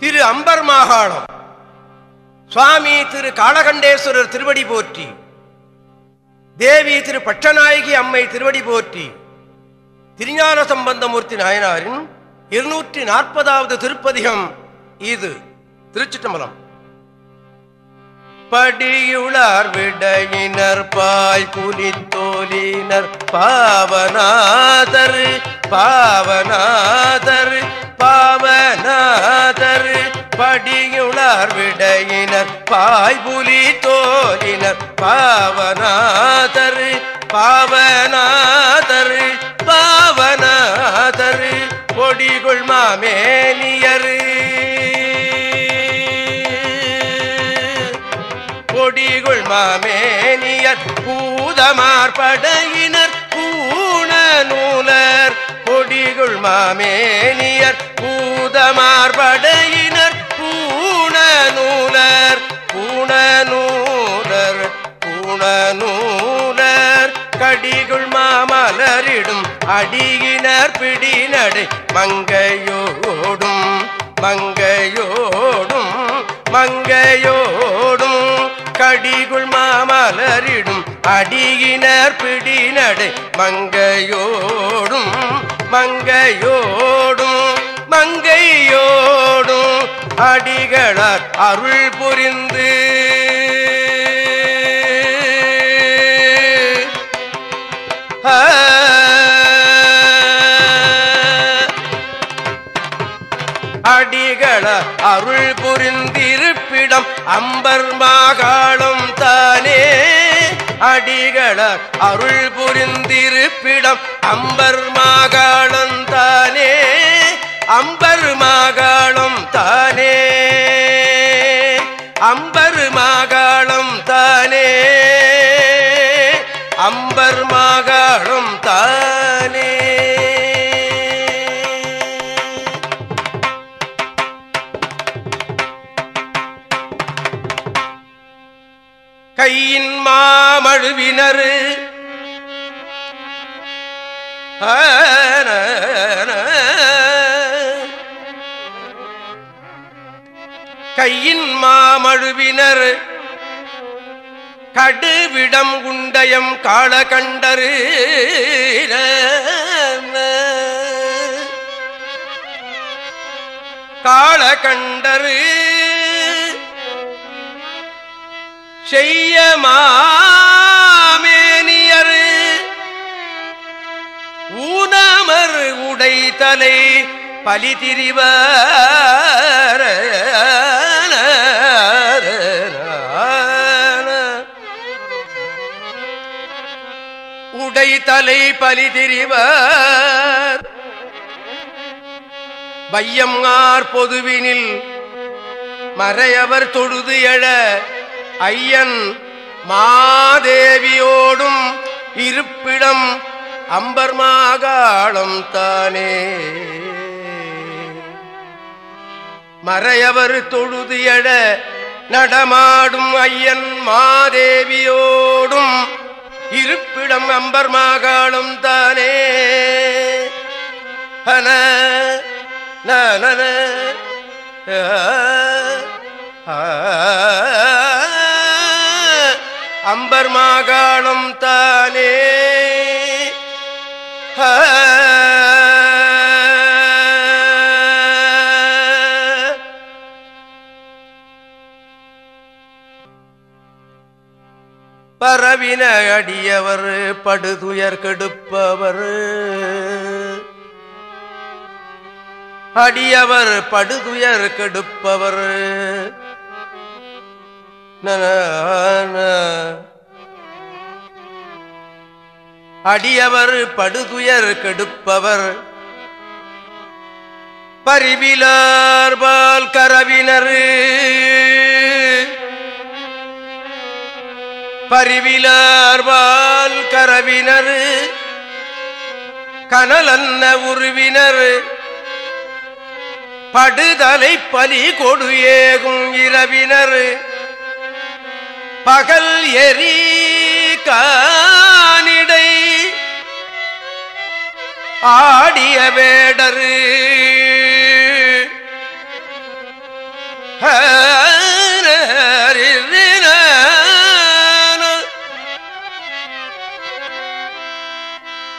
திரு amber மாகாணம். சுவாமி திரு காளகண்டேஸ்வரர் திருவடி போற்றி. தேவி திரு பட்சநாயகி அம்மை திருவடி போற்றி. திருஞான சம்பந்தமூர்த்தி நாயனாரின் இருநூற்றி நாற்பதாவது திருப்பதிகம் இது. திருச்சிட்டம்பலம் படியுளார் விடையினர் பாய் புலித்தோலினர் பாவநாதர் பாவநாதர் பாவநாதர் படியுளார் விடையினர். பாய் புலி தோலினர் பாவநாதர் பாவநாதர் பாவநாதர் பொடிகுள் மாமேனியரு. கொடிகுள் மாமேனியர் பூதமார்படையினர் பூண நூலர். கொடிகுள் மாமேனியர் பூதமார்படையினர் பூண நூலர். பூண நூலர் பூண நூலர். கடிகுள் மாமலரிடும் அடியினர் பிடிநடை மங்கையோடும் மங்கையோடும் மங்கையோடும். கடிகுள் மாமலரிடும் அடியினர் பிடிநடை மங்கையோடும் மங்கையோடும் மங்கையோடும் அடிகளார் அருள் புரிந்து ஆடிகள அருள் புரிந்திருப்பிடம் அம்பர் மாகாணம் தானே. அடிகள அருள் புரிந்திருப்பிடம் அம்பர் மாகாணம் தானே. அம்பர் மாகாணம் கையின் மாமழுவினர். கையின் மாமழுவினர். கடுவிடம் குண்டயம் காள கண்டரு. செய்ய மாமேனியர். ஊனமர் உடை தலை பலி திரிவர். உடை தலை பலி திரிவர். பொதுவினில் மறையவர் தொழுது எழ ஐயன் மாதேவியோடும் இருப்பிடம் அம்பர் மாகாளம் தானே. மறையவர் தொழுது எழ நடமாடும் ஐயன் மாதேவியோடும் இருப்பிடம் அம்பர் மாகாளம் தானே. ஹன நன அம்பர் மாகாணம் தானே பரவின அடியவர் படுதுயர் கெடுப்பவர். அடியவர் படுதுயர் கெடுப்பவர். அடியவர் படுதுயர் கெடுப்பவர். பரிவிலார்பால் கரவினர். பரிவிலார்பால் கரவினர். கனலன்ன உருவினர். படுதலை பலி கொடு ஏகும் இரவினர். பகல் எரி கானிடை ஆடிய வேடரு.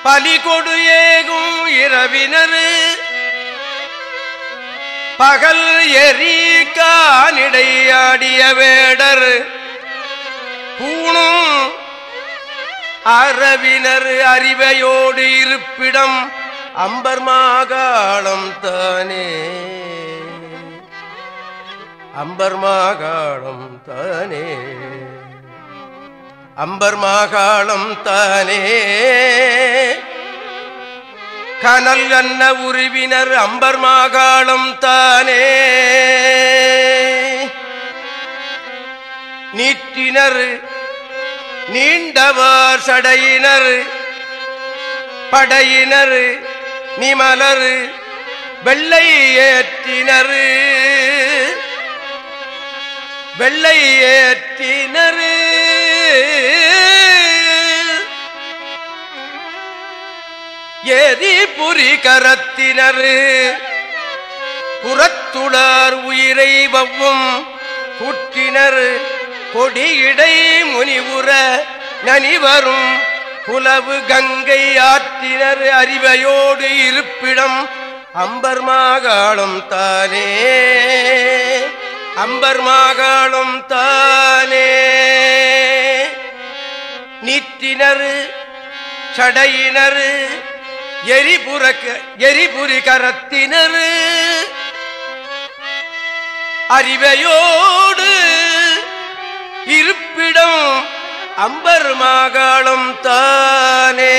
பலி கொடு ஏகும் இரவினரு. பகல் எரி கானிடையாடிய வேடர். பூணும் அறவினர் அறிவையோடு இருப்பிடம் அம்பர் மாகாணம் தானே. அம்பர் மாகாணம் தானே. அம்பர் மாகாணம் தானே. கனல் அன்ன உருவினர் அம்பர் மாகாணம் தானே. நீற்றினர் நீண்டவார் சடையினர் படையினர் நிமலர் வெள்ளை ஏற்றினர். வெள்ளை ஏற்றினர். ஏதி புரி கரத்தினர். புறத்துளார் உயிரை வவ்வும் கூட்டினர் கொடியிடை முனிவுற நனிவரும் புலவு கங்கை ஆற்றினர் அறிவையோடு இருப்பிடம் அம்பர் மாகாளம் தானே. அம்பர் மாகாளம் தானே. நீற்றினர் சடையினர் எரிபுறக்க எரிபுரி கரத்தினர் அறிவையோடு இருப்பிடம் அம்பர் மாகாளம் தானே.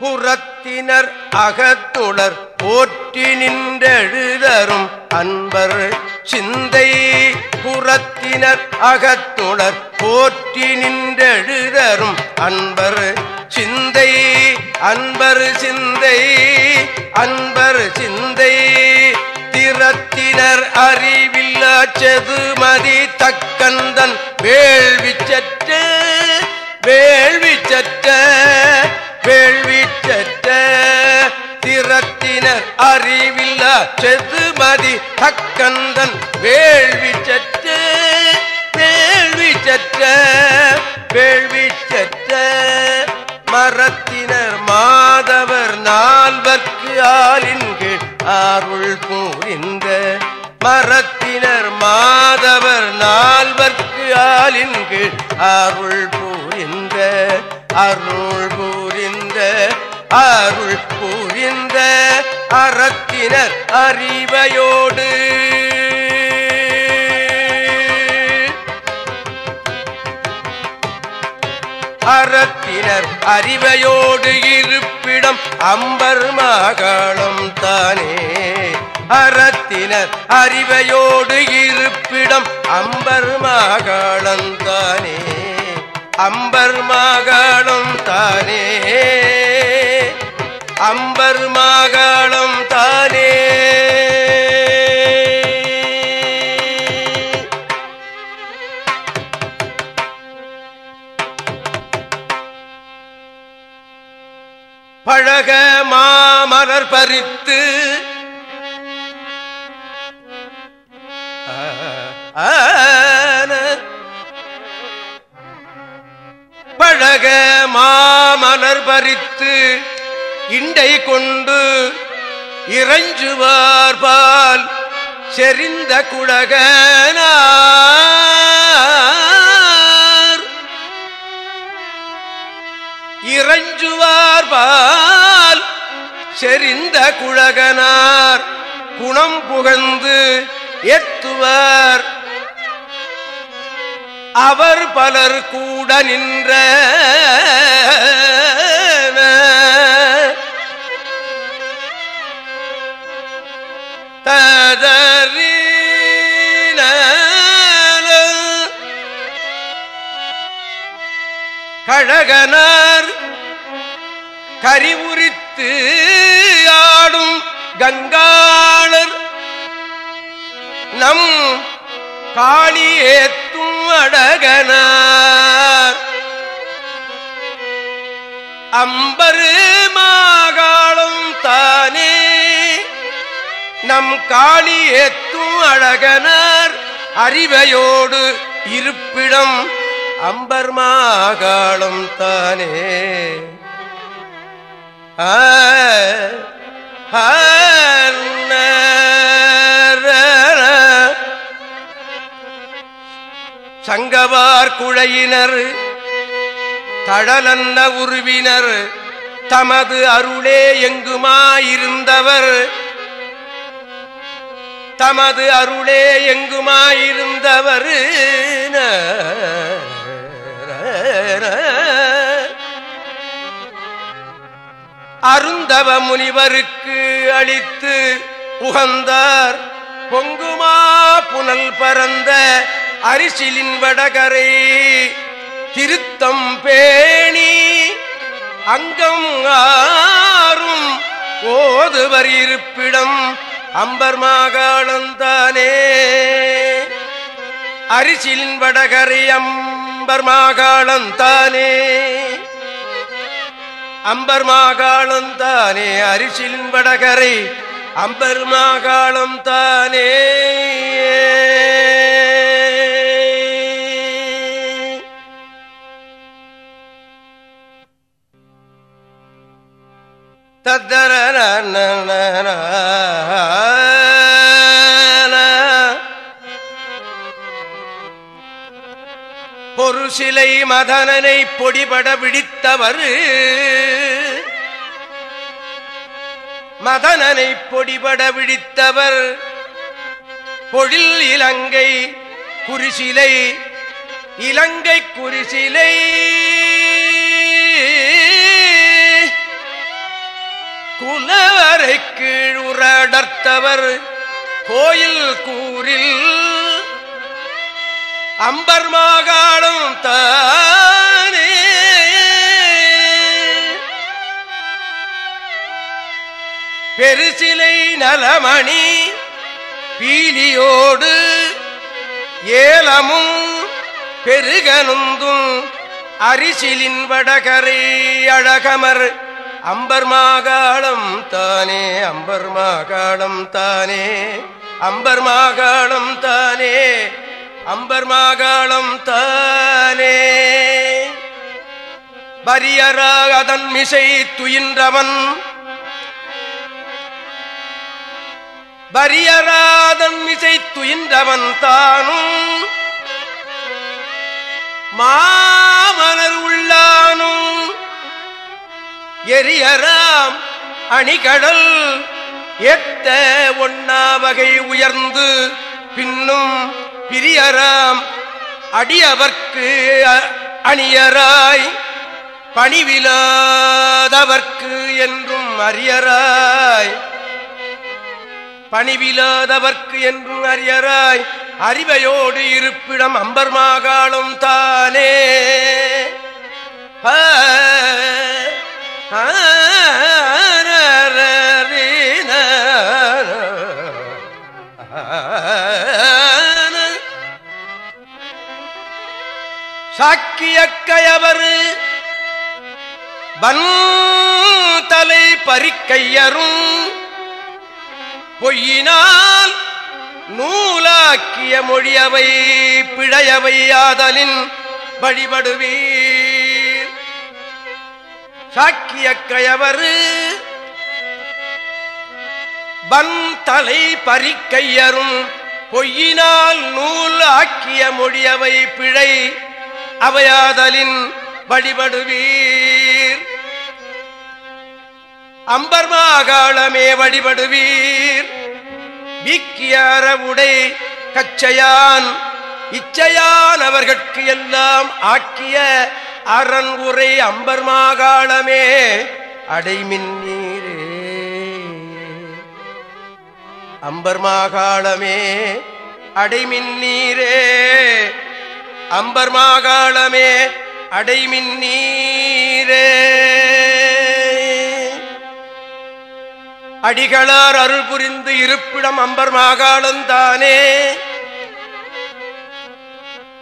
புறத்தினர் அகத்துளர் போற்றி நின்றெழுதரும் அன்பர் சிந்தை. புறத்தினர் அகத்துளர் போற்றி நின்றெழுதரும் அன்பர் சிந்தை. அன்பர் சிந்தை அன்பர் சிந்தை. திறத்தினர் அறிவில்லா செதுமதி தக்கந்தன் வேள்வி சற்ற வேள்வி சற்ற வேள்வி சற்ற திறத்தினர் அறிவில்லா செதுமதி தக்கந்தன் வேள்வி சற்ற வேள்வி சற்ற வேள்வி சற்ற மரத்தினர் மாதவர் நால்வர்க்கு அருள் புரிந்த மரத்தினர் மாதவர் நால்வர்க்கு ஆளின் அருள் புரிந்த அருள் புரிந்த அருள் புரிந்த அறத்தினர் அறிவையோடு அறத்தினர் அறிவையோடு இருப்பிடம் அம்பர் மகளம் தானே. அறத்தினர் அறிவையோடு இருப்பிடம் அம்பர் மகளம் தானே. அம்பர் மகளம் தானே. அம்பர் மகளம் பறித்து பழக மாமலர் பறித்து இண்டை கொண்டு இறைஞ்சுவார் பால் செறிந்த குடகனார். இறைஞ்சுவார் பால் செறிந்த குழகனார் குணம் புகழ்ந்து எத்துவர் அவர் பலர் கூட நின்ற ததறின கழகனார் கரிவுரித்து கடும் கங்காளர். நம் காளியேத்தும் அடகனார். அம்பரு மாகாளம் தானே. நம் காளியேத்தும் அழகனார் அறிவையோடு இருப்பிடம் அம்பர் மாகாளம் தானே. ஆ. சங்கவார் குழையினர் தழலன்ன உருவினர் தமது அருளே எங்குமாயிருந்தவர்? தமது அருளே எங்குமாயிருந்தவர்? அருந்தவ முனிவருக்கு அளித்து உகந்தார் பொங்குமா புனல் பரந்த அரிசிலின் வடகரை திருத்தம் பேணி அங்கம் ஆறும் ஓதுவர் இருப்பிடம் அம்பர் மாகாணந்தானே அரிசிலின் வடகரை அம்பர் மாகாணந்தானே அம்பர் மாகாளம் தானே அரிசிலின் வடகரை. அம்பர் மாகாளம் தானே. தத்தர சிலை மதனனை பொடிபட விடித்தவர் மதனனை பொடிபட விழித்தவர். பொழில் இலங்கை குறிசிலை இலங்கை குறிசிலை குலவரை கீழ் உரடர்த்தவர் கோயில் கூறில் அம்பர் மாகாணம் தானே. பெருசிலை நலமணி பீலியோடு ஏலமும் பெருகனுந்தும் அரிசிலின் வடகரை அழகமர். அம்பர் மாகாணம் தானே அம்பர் மாகாணம் தானே அம்பர் மாகாணம் தானே. அம்பர் மாகாளம் தானே. வரியராக அதன் மிசை துயின்றவன். வரியராதன் மிசை துயின்றவன் தானும். மாமலர் உள்ளானும். எரியராம் அணிகடல் எத்த ஒன்னா வகை உயர்ந்து பின்னும் பிரியராம் அடியவர்க்கு அணியராய் பணிவிலாதவர்க்கு என்றும் அரியராய் பணிவிலாதவர்க்கு என்றும் அரியராய் அறிவையோடு இருப்பிடம் அம்பர் மாகாணம் தானே. ஆ, சாக்கிய கயவர் தலை பறிக்கையரும். பொய்யினால் நூலாக்கிய மொழியவை பிழையவை ஆதலின் வழிபடுவீர். சாக்கிய கயவர் தலை பறிக்கையரும். பொய்யினால் நூல் ஆக்கிய மொழியவை பிழை அவையாதலின் வழிபடுவீர். அம்பர் மாகாளமே வழிபடுவீர். வீக்கியார உடை கச்சையான் இச்சையான் அவர்கட்கு எல்லாம் ஆக்கிய அரண் உரை அம்பர் மாகாளமே அடைமின் நீரே. அம்பர் மாகாளமே அடைமின் நீரே. அம்பர் மாகாளமே அடைமின் நீரே. அடிகளார் அருள் புரிந்து இருப்பிடம் அம்பர் மாகாளந்தானே.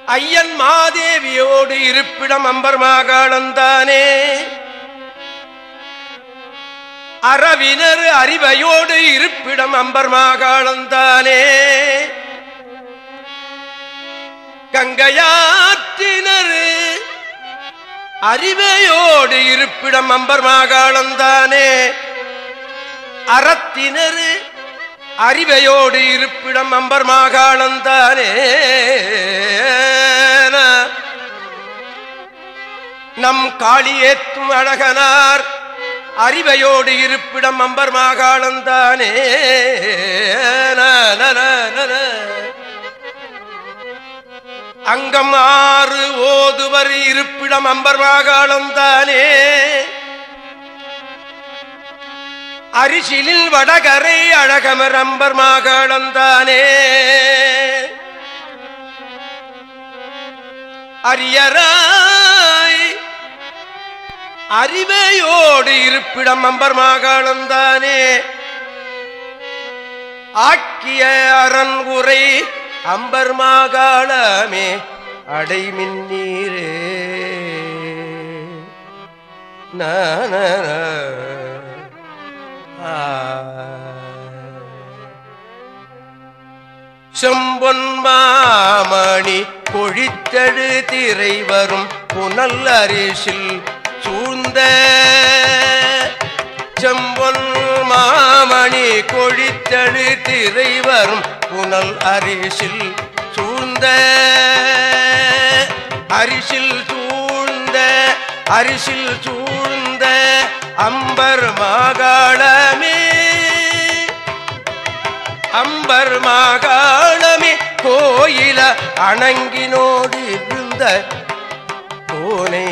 ஐயன் மாதேவியோடு இருப்பிடம் அம்பர் மாகாளந்தானே. அறவினர் அறிவையோடு இருப்பிடம் அம்பர் மாகாளந்தானே. கங்கையாற்றினர். அறிவையோடு இருப்பிடம் அம்பர் மாகாளந்தானே அறத்தினர் அறிவையோடு இருப்பிடம் அம்பர் மாகாளந்தானே நம் காளியேத்தும் அழகனார் அறிவையோடு இருப்பிடம் அம்பர் மாகாளந்தானே அங்கம் ஆறு ஓதுவர் இருப்பிடம் அம்பர் மாகாளந்தானே அரிசிலில் வடகரை அழகமர் அம்பர் மாகாணம் தானே. அரியராய் அறிவையோடு இருப்பிடம் அம்பர் மாகாணம் தானே. ஆக்கிய அரண் உரை அம்பர் மாகாணமே அடைமின் நீரே. நான செம்பொன் மாமணி கொழித்தழு திரை வரும் புனல் அரிசில் சூழ்ந்த செம்பொன் கொழித்தழு திரை வரும் புனல் அரிசில் சூழ்ந்த அரிசில் சூழ்ந்த அரிசில் சூழ்ந்த அம்பர் மாகாணமே. அம்பர் மாகாணமே கோயில அணங்கினோடு இருந்த கோனை.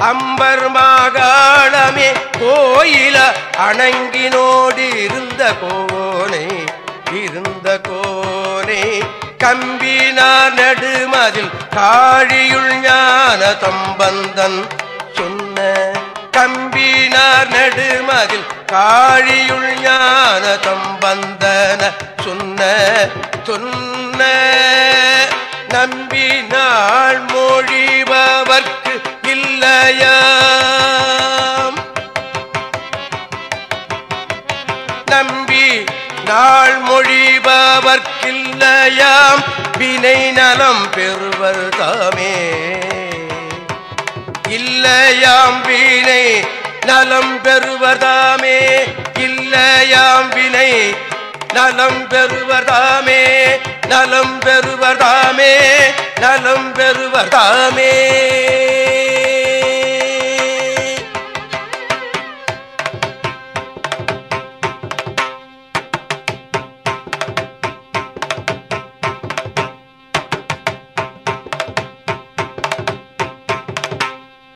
அம்பர் மாகாணமே கோயில அணங்கினோடு இருந்த கோனை இருந்த கோனை கம்பினார் நடுமதில் காழியுள் ஞான தம்பந்தன் சொன்ன கம்பினார் நடுமதில் காழியுள் ஞான தம்பந்தன சொன்ன சொன்ன நம்பினாள் மொழிவா இல்லையாம் நம்பி நாள் மொழிபவர்க்கில்லையாம். வினை நலம் பெறுவர் தாமே. இல்லையாம் வினை நலம் பெறுவதாமே இல்லையாம் வினை நலம் பெறுவதாமே நலம் பெறுவதாமே நலம் பெறுவதாமே